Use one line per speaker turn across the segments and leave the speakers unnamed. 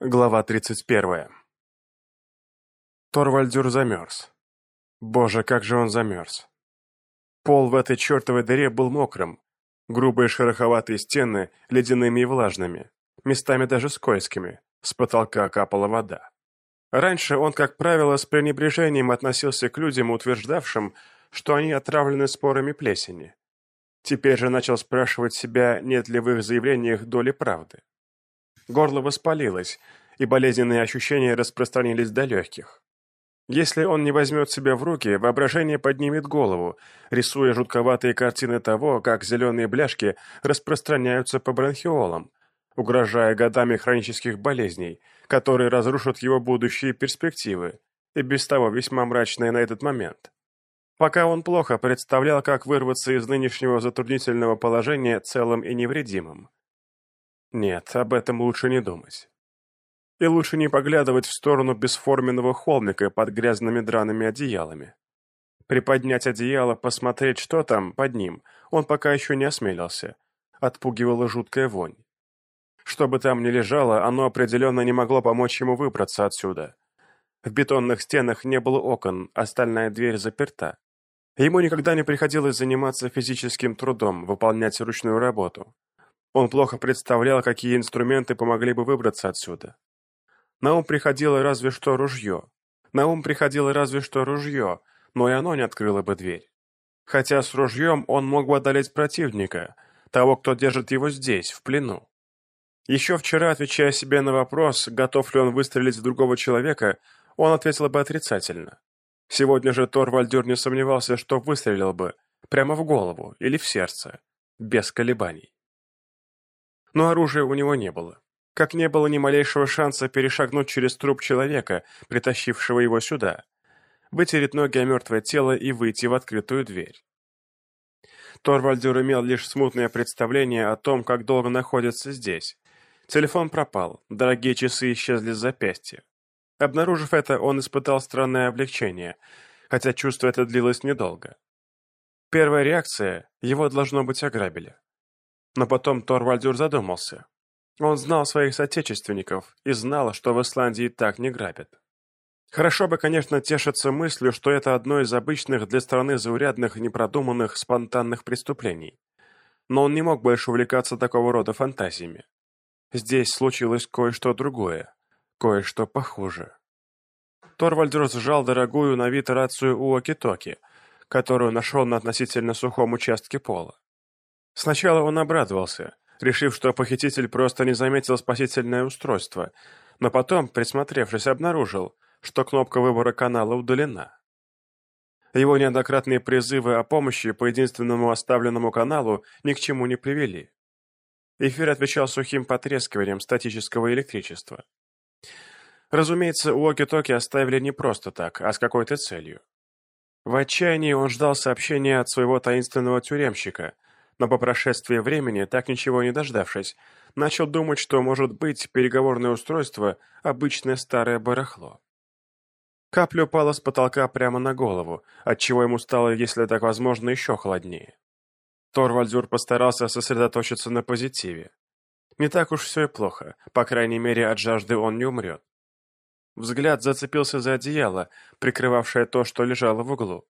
Глава 31. Торвальдюр замерз. Боже, как же он замерз. Пол в этой чертовой дыре был мокрым, грубые шероховатые стены ледяными и влажными, местами даже скользкими, с потолка капала вода. Раньше он, как правило, с пренебрежением относился к людям, утверждавшим, что они отравлены спорами плесени. Теперь же начал спрашивать себя, нет ли в их заявлениях доли правды. Горло воспалилось, и болезненные ощущения распространились до легких. Если он не возьмет себя в руки, воображение поднимет голову, рисуя жутковатые картины того, как зеленые бляшки распространяются по бронхиолам, угрожая годами хронических болезней, которые разрушат его будущие перспективы, и без того весьма мрачные на этот момент. Пока он плохо представлял, как вырваться из нынешнего затруднительного положения целым и невредимым. Нет, об этом лучше не думать. И лучше не поглядывать в сторону бесформенного холмика под грязными драными одеялами. Приподнять одеяло, посмотреть, что там под ним, он пока еще не осмелился. Отпугивала жуткая вонь. Что бы там ни лежало, оно определенно не могло помочь ему выбраться отсюда. В бетонных стенах не было окон, остальная дверь заперта. Ему никогда не приходилось заниматься физическим трудом, выполнять ручную работу. Он плохо представлял, какие инструменты помогли бы выбраться отсюда. На ум приходило разве что ружье. На ум приходило разве что ружье, но и оно не открыло бы дверь. Хотя с ружьем он мог бы одолеть противника, того, кто держит его здесь, в плену. Еще вчера, отвечая себе на вопрос, готов ли он выстрелить в другого человека, он ответил бы отрицательно. Сегодня же Торвальдюр не сомневался, что выстрелил бы, прямо в голову или в сердце, без колебаний но оружия у него не было. Как не было ни малейшего шанса перешагнуть через труп человека, притащившего его сюда, вытереть ноги о мертвое тело и выйти в открытую дверь. Торвальдюр имел лишь смутное представление о том, как долго находится здесь. Телефон пропал, дорогие часы исчезли с запястья. Обнаружив это, он испытал странное облегчение, хотя чувство это длилось недолго. Первая реакция – его, должно быть, ограбили. Но потом Торвальдюр задумался. Он знал своих соотечественников и знал, что в Исландии так не грабят. Хорошо бы, конечно, тешиться мыслью, что это одно из обычных для страны заурядных, непродуманных, спонтанных преступлений. Но он не мог больше увлекаться такого рода фантазиями. Здесь случилось кое-что другое, кое-что похуже. Торвальдер сжал дорогую на вид рацию Уоки-Токи, которую нашел на относительно сухом участке пола. Сначала он обрадовался, решив, что похититель просто не заметил спасительное устройство, но потом, присмотревшись, обнаружил, что кнопка выбора канала удалена. Его неоднократные призывы о помощи по единственному оставленному каналу ни к чему не привели. Эфир отвечал сухим потрескиванием статического электричества. Разумеется, уоки-токи оставили не просто так, а с какой-то целью. В отчаянии он ждал сообщения от своего таинственного тюремщика, но по прошествии времени, так ничего не дождавшись, начал думать, что, может быть, переговорное устройство – обычное старое барахло. Капля упала с потолка прямо на голову, отчего ему стало, если так возможно, еще холоднее. Торвальдюр постарался сосредоточиться на позитиве. Не так уж все и плохо, по крайней мере, от жажды он не умрет. Взгляд зацепился за одеяло, прикрывавшее то, что лежало в углу.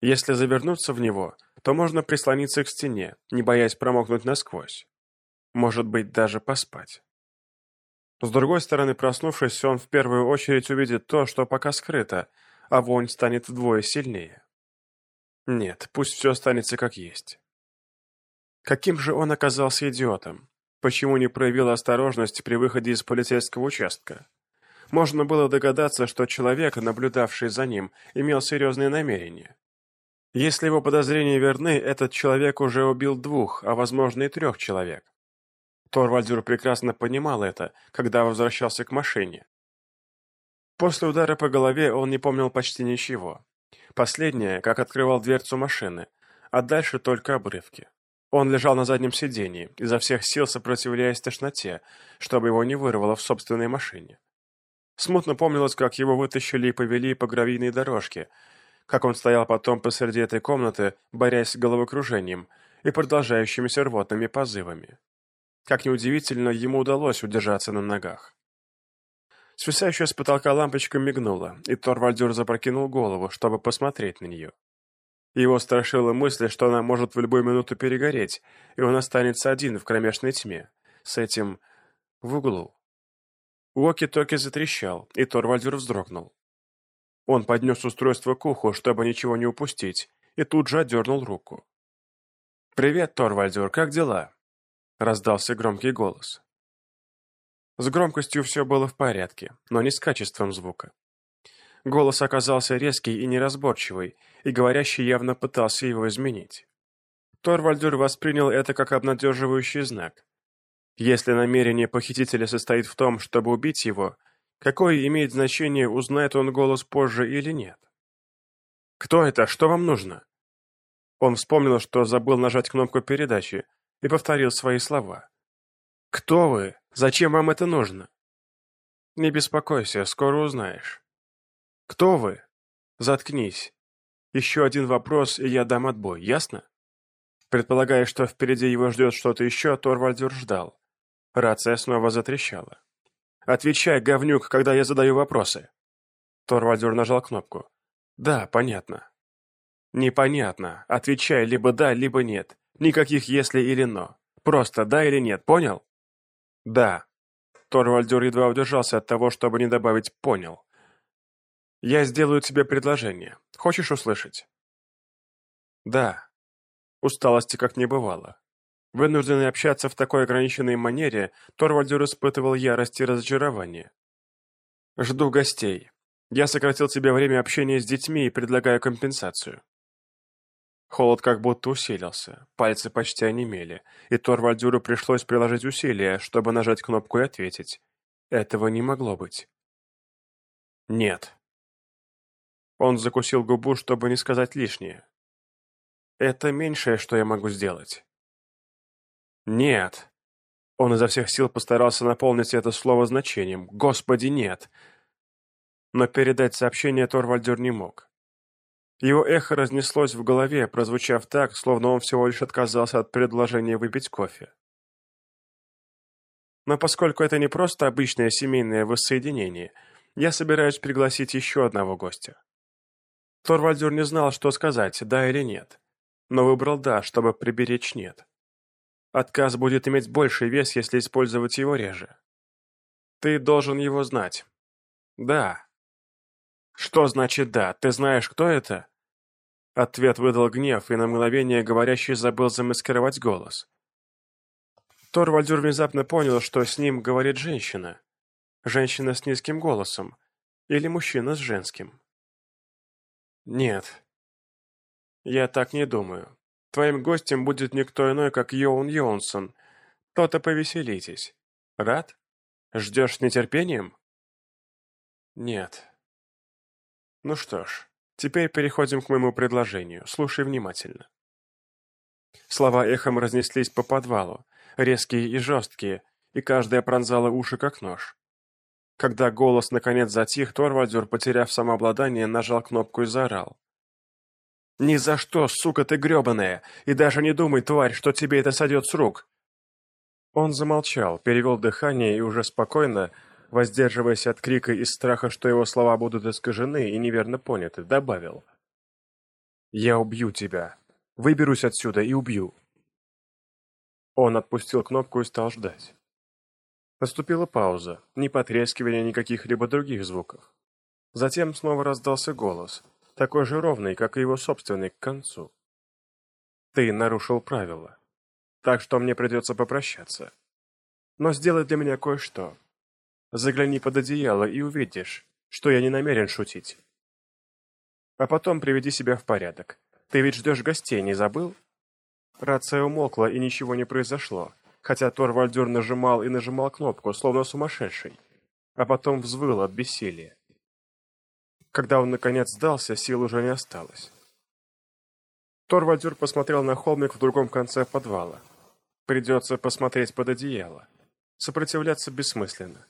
Если завернуться в него, то можно прислониться к стене, не боясь промокнуть насквозь. Может быть, даже поспать. С другой стороны, проснувшись, он в первую очередь увидит то, что пока скрыто, а вонь станет вдвое сильнее. Нет, пусть все останется как есть. Каким же он оказался идиотом? Почему не проявил осторожность при выходе из полицейского участка? Можно было догадаться, что человек, наблюдавший за ним, имел серьезные намерения. Если его подозрения верны, этот человек уже убил двух, а возможно и трех человек. Торвальдюр прекрасно понимал это, когда возвращался к машине. После удара по голове он не помнил почти ничего. Последнее, как открывал дверцу машины, а дальше только обрывки. Он лежал на заднем сиденье, изо всех сил сопротивляясь тошноте, чтобы его не вырвало в собственной машине. Смутно помнилось, как его вытащили и повели по гравийной дорожке, как он стоял потом посреди этой комнаты, борясь с головокружением и продолжающимися рвотными позывами. Как неудивительно, ему удалось удержаться на ногах. Свисающая с потолка лампочка мигнула, и Торвальдюр запрокинул голову, чтобы посмотреть на нее. Его страшила мысль, что она может в любую минуту перегореть, и он останется один в кромешной тьме, с этим в углу. Уоки-токи затрещал, и Торвальдюр вздрогнул. Он поднес устройство к уху, чтобы ничего не упустить, и тут же отдернул руку. «Привет, Торвальдюр, как дела?» — раздался громкий голос. С громкостью все было в порядке, но не с качеством звука. Голос оказался резкий и неразборчивый, и говорящий явно пытался его изменить. Торвальдюр воспринял это как обнадеживающий знак. Если намерение похитителя состоит в том, чтобы убить его, какое имеет значение, узнает он голос позже или нет? «Кто это? Что вам нужно?» Он вспомнил, что забыл нажать кнопку передачи, и повторил свои слова. «Кто вы? Зачем вам это нужно?» «Не беспокойся, скоро узнаешь». «Кто вы?» «Заткнись. Еще один вопрос, и я дам отбой, ясно?» Предполагая, что впереди его ждет что-то еще, Торвальдер ждал. Рация снова затрещала. «Отвечай, говнюк, когда я задаю вопросы!» Торвальдер нажал кнопку. «Да, понятно». «Непонятно. Отвечай либо да, либо нет. Никаких «если» или «но». Просто да или нет, понял?» «Да». Торвальдер едва удержался от того, чтобы не добавить «понял». «Я сделаю тебе предложение. Хочешь услышать?» «Да». Усталости как не бывало. Вынужденный общаться в такой ограниченной манере, Торвальдер испытывал ярость и разочарование. «Жду гостей. Я сократил тебе время общения с детьми и предлагаю компенсацию». Холод как будто усилился, пальцы почти онемели, и Торвальдюру пришлось приложить усилия, чтобы нажать кнопку и ответить. Этого не могло быть. «Нет». Он закусил губу, чтобы не сказать лишнее. «Это меньшее, что я могу сделать». «Нет». Он изо всех сил постарался наполнить это слово значением. «Господи, нет!» Но передать сообщение Торвальдер не мог. Его эхо разнеслось в голове, прозвучав так, словно он всего лишь отказался от предложения выпить кофе. Но поскольку это не просто обычное семейное воссоединение, я собираюсь пригласить еще одного гостя. Торвальдюр не знал, что сказать, да или нет, но выбрал «да», чтобы приберечь «нет». Отказ будет иметь больший вес, если использовать его реже. Ты должен его знать. Да, «Что значит «да»? Ты знаешь, кто это?» Ответ выдал гнев, и на мгновение говорящий забыл замаскировать голос. Торвальдюр внезапно понял, что с ним говорит женщина. Женщина с низким голосом. Или мужчина с женским. «Нет. Я так не думаю. Твоим гостем будет никто иной, как Йоун Йонсон. То-то повеселитесь. Рад? Ждешь с нетерпением?» «Нет», ну что ж, теперь переходим к моему предложению. Слушай внимательно. Слова эхом разнеслись по подвалу, резкие и жесткие, и каждая пронзала уши как нож. Когда голос наконец затих, Торвальдюр, потеряв самообладание, нажал кнопку и заорал. «Ни за что, сука ты гребаная! И даже не думай, тварь, что тебе это сойдет с рук!» Он замолчал, перевел дыхание и уже спокойно, воздерживаясь от крика из страха, что его слова будут искажены и неверно поняты, добавил. «Я убью тебя. Выберусь отсюда и убью». Он отпустил кнопку и стал ждать. Наступила пауза, ни потрескивания никаких либо других звуков. Затем снова раздался голос, такой же ровный, как и его собственный, к концу. «Ты нарушил правила, так что мне придется попрощаться. Но сделай для меня кое-что. Загляни под одеяло и увидишь, что я не намерен шутить. А потом приведи себя в порядок. Ты ведь ждешь гостей, не забыл? Рация умолкла, и ничего не произошло, хотя Торвальдюр нажимал и нажимал кнопку, словно сумасшедший, а потом взвыл от бессилия. Когда он наконец сдался, сил уже не осталось. Торвальдюр посмотрел на холмик в другом конце подвала. Придется посмотреть под одеяло. Сопротивляться бессмысленно.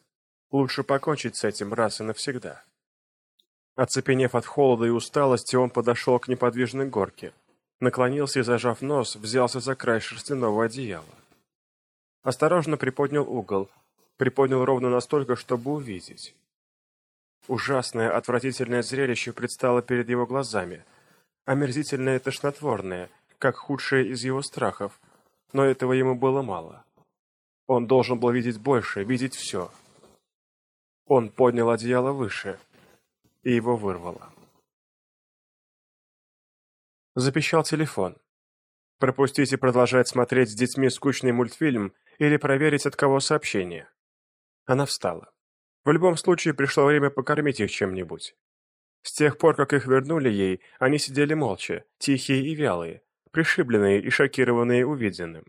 Лучше покончить с этим раз и навсегда. Оцепенев от холода и усталости, он подошел к неподвижной горке. Наклонился и, зажав нос, взялся за край шерстяного одеяла. Осторожно приподнял угол. Приподнял ровно настолько, чтобы увидеть. Ужасное, отвратительное зрелище предстало перед его глазами. Омерзительное тошнотворное, как худшее из его страхов. Но этого ему было мало. Он должен был видеть больше, видеть все. Он поднял одеяло выше, и его вырвало. Запищал телефон. Пропустить и продолжать смотреть с детьми скучный мультфильм или проверить, от кого сообщение. Она встала. В любом случае пришло время покормить их чем-нибудь. С тех пор, как их вернули ей, они сидели молча, тихие и вялые, пришибленные и шокированные увиденным.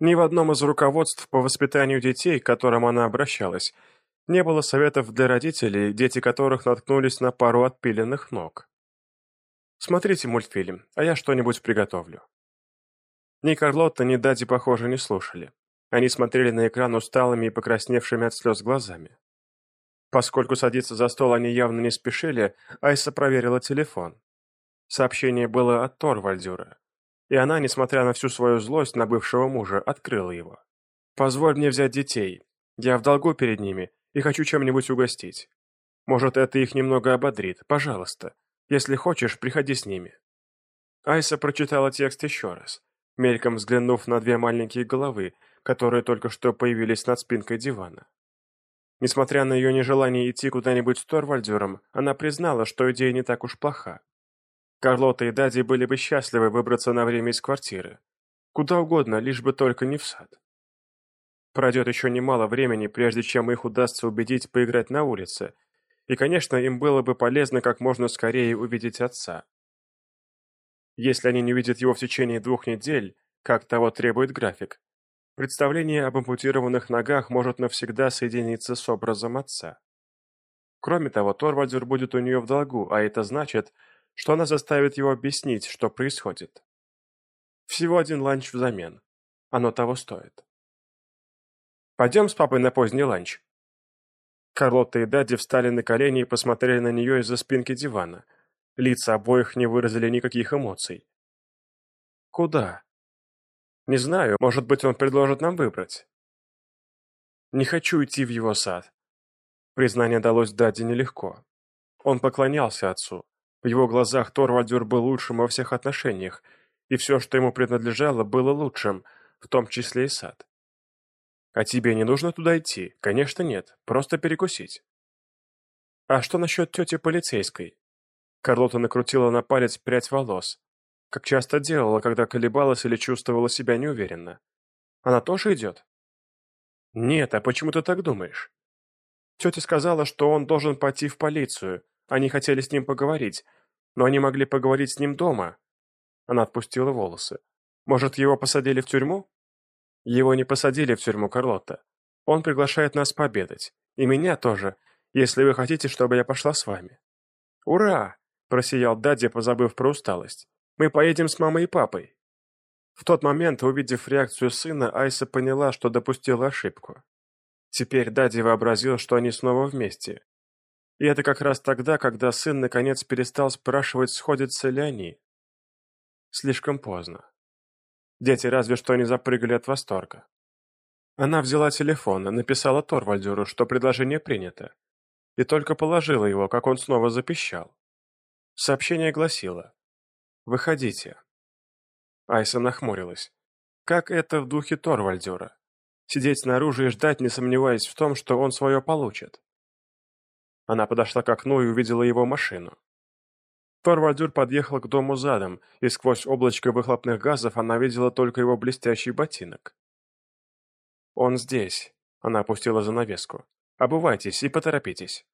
Ни в одном из руководств по воспитанию детей, к которым она обращалась, не было советов для родителей, дети которых наткнулись на пару отпиленных ног. Смотрите мультфильм, а я что-нибудь приготовлю. Ни Карлотта, ни Дади, похоже, не слушали. Они смотрели на экран усталыми и покрасневшими от слез глазами. Поскольку садиться за стол они явно не спешили, Айса проверила телефон. Сообщение было от Торвальдюра. И она, несмотря на всю свою злость на бывшего мужа, открыла его. «Позволь мне взять детей. Я в долгу перед ними и хочу чем-нибудь угостить. Может, это их немного ободрит. Пожалуйста. Если хочешь, приходи с ними». Айса прочитала текст еще раз, мельком взглянув на две маленькие головы, которые только что появились над спинкой дивана. Несмотря на ее нежелание идти куда-нибудь с Торвальдером, она признала, что идея не так уж плоха. Карлота и Дади были бы счастливы выбраться на время из квартиры. Куда угодно, лишь бы только не в сад. Пройдет еще немало времени, прежде чем их удастся убедить поиграть на улице, и, конечно, им было бы полезно как можно скорее увидеть отца. Если они не увидят его в течение двух недель, как того требует график, Представление об ампутированных ногах может навсегда соединиться с образом отца. Кроме того, Торвальдер будет у нее в долгу, а это значит, что она заставит его объяснить, что происходит. Всего один ланч взамен. Оно того стоит. «Пойдем с папой на поздний ланч». Карлотта и Дади встали на колени и посмотрели на нее из-за спинки дивана. Лица обоих не выразили никаких эмоций. «Куда?» Не знаю, может быть, он предложит нам выбрать. Не хочу идти в его сад. Признание далось Даде нелегко. Он поклонялся отцу. В его глазах Торвальдюр был лучшим во всех отношениях, и все, что ему принадлежало, было лучшим, в том числе и сад. А тебе не нужно туда идти? Конечно, нет. Просто перекусить. А что насчет тети полицейской? Карлота накрутила на палец прядь волос как часто делала, когда колебалась или чувствовала себя неуверенно. Она тоже идет? Нет, а почему ты так думаешь? Тетя сказала, что он должен пойти в полицию. Они хотели с ним поговорить, но они могли поговорить с ним дома. Она отпустила волосы. Может, его посадили в тюрьму? Его не посадили в тюрьму, Карлотта. Он приглашает нас пообедать. И меня тоже, если вы хотите, чтобы я пошла с вами. Ура! Просиял Дадди, позабыв про усталость. Мы поедем с мамой и папой». В тот момент, увидев реакцию сына, Айса поняла, что допустила ошибку. Теперь Дади вообразил, что они снова вместе. И это как раз тогда, когда сын наконец перестал спрашивать, сходятся ли они. Слишком поздно. Дети разве что не запрыгали от восторга. Она взяла телефон, написала Торвальдюру, что предложение принято, и только положила его, как он снова запищал. Сообщение гласило Выходите». Айса нахмурилась. Как это в духе Торвальдера? Сидеть снаружи и ждать, не сомневаясь в том, что он свое получит. Она подошла к окну и увидела его машину. Торвальдюр подъехал к дому задом, и сквозь облачко выхлопных газов она видела только его блестящий ботинок. «Он здесь», — она опустила занавеску. «Обувайтесь и поторопитесь».